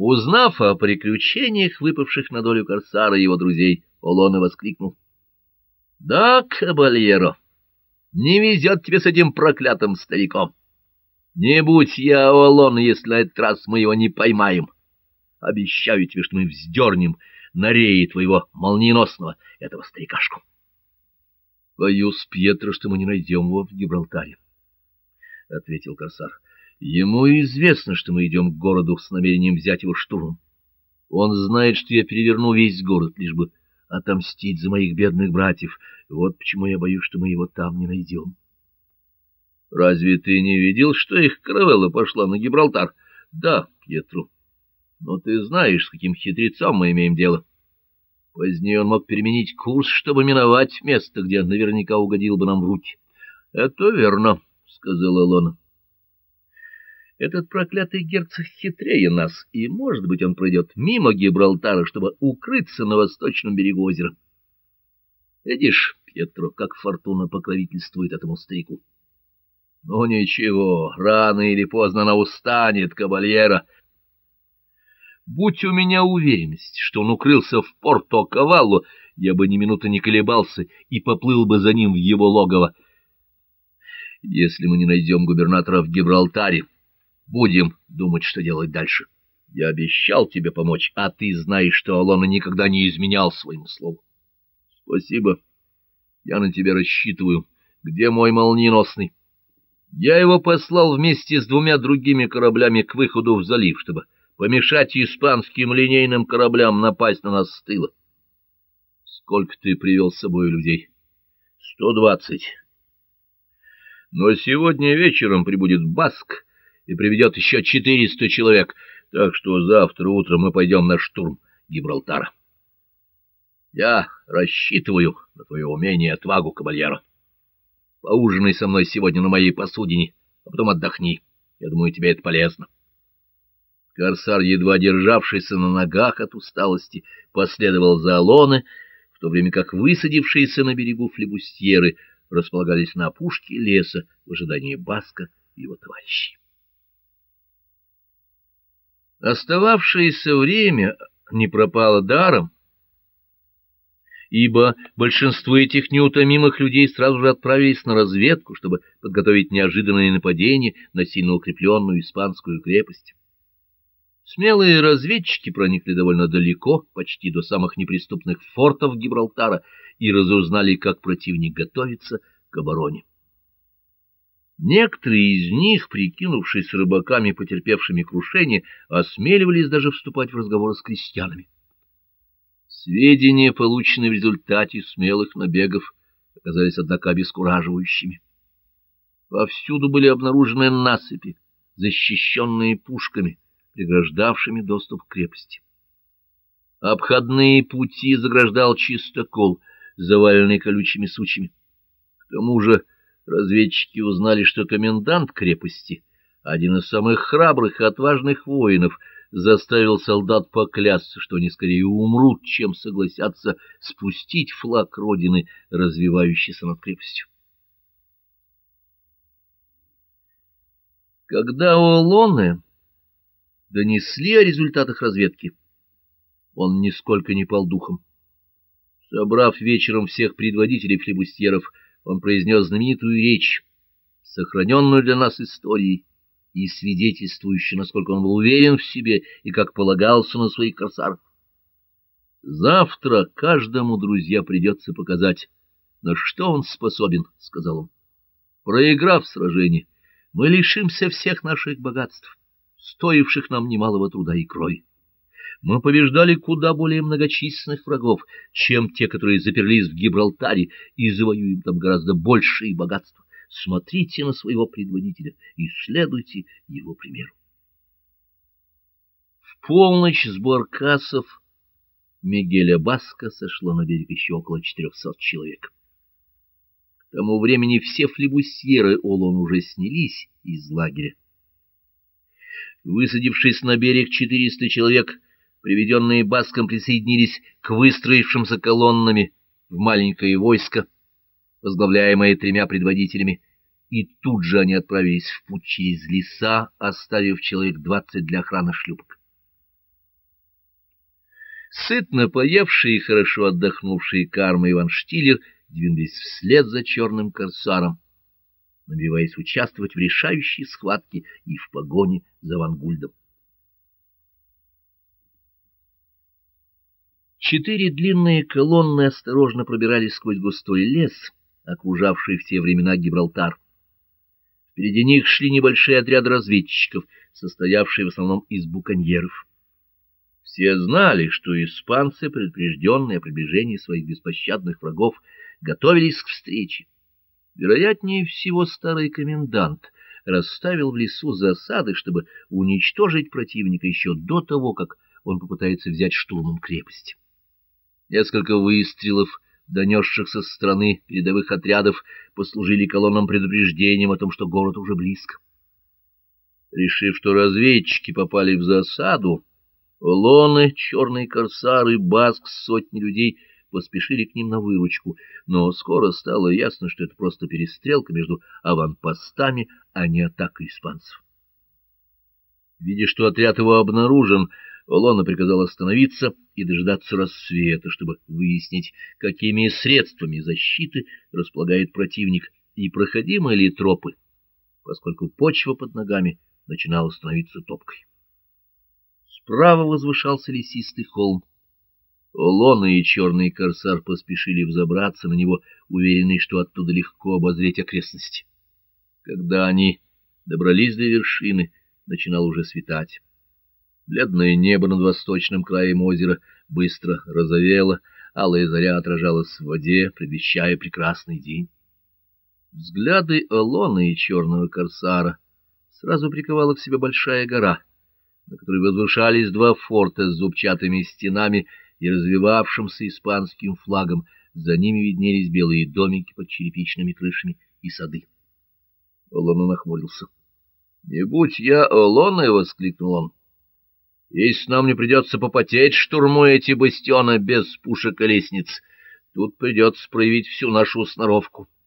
Узнав о приключениях, выпавших на долю корсара и его друзей, Олона воскликнул. — Да, кабальеро, не везет тебе с этим проклятым стариком. Не будь я Олон, если на этот раз мы его не поймаем. Обещаю тебе, что мы вздернем на рее твоего молниеносного этого старикашку. — Боюсь, Пьетро, что мы не найдем его в Гибралтаре, — ответил корсар. Ему известно, что мы идем к городу с намерением взять его штурмом. Он знает, что я переверну весь город, лишь бы отомстить за моих бедных братьев. Вот почему я боюсь, что мы его там не найдем. Разве ты не видел, что их каравелла пошла на Гибралтар? Да, Пьетру. Но ты знаешь, с каким хитрецом мы имеем дело. Позднее он мог переменить курс, чтобы миновать место, где наверняка угодил бы нам в руки. — Это верно, — сказала Лона. Этот проклятый герцог хитрее нас, и, может быть, он пройдет мимо Гибралтара, чтобы укрыться на восточном берегу озера. Видишь, Петро, как фортуна покровительствует этому старику. Ну, ничего, рано или поздно она устанет, кабальера. Будь у меня уверенность, что он укрылся в Порто-Кавалло, я бы ни минуты не колебался и поплыл бы за ним в его логово. Если мы не найдем губернатора в Гибралтаре, Будем думать, что делать дальше. Я обещал тебе помочь, а ты знаешь, что Алона никогда не изменял своему слову. Спасибо. Я на тебя рассчитываю. Где мой молниеносный? Я его послал вместе с двумя другими кораблями к выходу в залив, чтобы помешать испанским линейным кораблям напасть на нас с тыла. Сколько ты привел с собой людей? Сто двадцать. Но сегодня вечером прибудет Баск и приведет еще четыреста человек, так что завтра утром мы пойдем на штурм Гибралтара. Я рассчитываю на твое умение и отвагу, кабальера. Поужинай со мной сегодня на моей посудине, а потом отдохни. Я думаю, тебе это полезно. Корсар, едва державшийся на ногах от усталости, последовал за Алоне, в то время как высадившиеся на берегу флебустьеры располагались на опушке леса в ожидании Баска и его товарищей. Остававшееся время не пропало даром, ибо большинство этих неутомимых людей сразу же отправились на разведку, чтобы подготовить неожиданное нападение на сильно укрепленную испанскую крепость. Смелые разведчики проникли довольно далеко, почти до самых неприступных фортов Гибралтара, и разузнали, как противник готовится к обороне. Некоторые из них, прикинувшись рыбаками, потерпевшими крушение, осмеливались даже вступать в разговоры с крестьянами. Сведения, полученные в результате смелых набегов, оказались, однако, обескураживающими. Повсюду были обнаружены насыпи, защищенные пушками, преграждавшими доступ к крепости. Обходные пути заграждал чистокол, заваленный колючими сучьями. К тому же разведчики узнали, что комендант крепости, один из самых храбрых и отважных воинов, заставил солдат поклясться, что они скорее умрут, чем согласятся спустить флаг родины, развивающийся над крепостью. Когда Олоне донесли о результатах разведки, он нисколько не пал духом. Собрав вечером всех предводителей флебустьеров, он произнес знаменитую речь, сохраненную для нас историей и свидетельствующую, насколько он был уверен в себе и как полагался на своих корсаров. «Завтра каждому, друзья, придется показать, на что он способен», — сказал он. «Проиграв сражение, мы лишимся всех наших богатств, стоивших нам немалого труда и крови мы побеждали куда более многочисленных врагов, чем те, которые заперлись в Гибралтаре, и завоюем там гораздо большие богатства. Смотрите на своего предводителя и следуйте его примеру. В полночь с Баркасов Мигеля Баска сошло на берег еще около четырехсот человек. К тому времени все флебусьеры Олон уже снялись из лагеря. Высадившись на берег четыреста человек, приведенные Баском присоединились к выстроившимся колоннами в маленькое войско, возглавляемое тремя предводителями, и тут же они отправились в путь через леса, оставив человек двадцать для охраны шлюпок. Сытно поевший и хорошо отдохнувший Карма Иван Штиллер двинулись вслед за черным корсаром, набиваясь участвовать в решающей схватке и в погоне за Вангульдом. Четыре длинные колонны осторожно пробирались сквозь густой лес, окружавший в те времена Гибралтар. Впереди них шли небольшие отряды разведчиков, состоявшие в основном из буконьеров. Все знали, что испанцы, предупрежденные о приближении своих беспощадных врагов, готовились к встрече. Вероятнее всего, старый комендант расставил в лесу засады, чтобы уничтожить противника еще до того, как он попытается взять штурмом крепость. Несколько выстрелов, донесшихся со стороны передовых отрядов, послужили колоннам предупреждением о том, что город уже близко. Решив, что разведчики попали в засаду, Лоны, черные корсары, баск, сотни людей поспешили к ним на выручку, но скоро стало ясно, что это просто перестрелка между аванпостами, а не атака испанцев. Видя, что отряд его обнаружен, Лона приказал остановиться и дождаться рассвета, чтобы выяснить, какими средствами защиты располагает противник и проходимы ли тропы, поскольку почва под ногами начинала становиться топкой. Справа возвышался лесистый холм. Лона и черный корсар поспешили взобраться на него, уверенные, что оттуда легко обозреть окрестности. Когда они добрались до вершины, начинало уже светать. Бледное небо над восточным краем озера быстро розовело, алая заря отражалась в воде, предвещая прекрасный день. Взгляды Алона и черного корсара сразу приковала к себе большая гора — на которой возвышались два форта с зубчатыми стенами и развивавшимся испанским флагом. За ними виднелись белые домики под черепичными крышами и сады. Олона нахмурился. — Не будь я Олоной! — воскликнул он. — Если нам не придется попотеть, штурмуя эти бастионы без пушек и лестниц, тут придется проявить всю нашу сноровку. —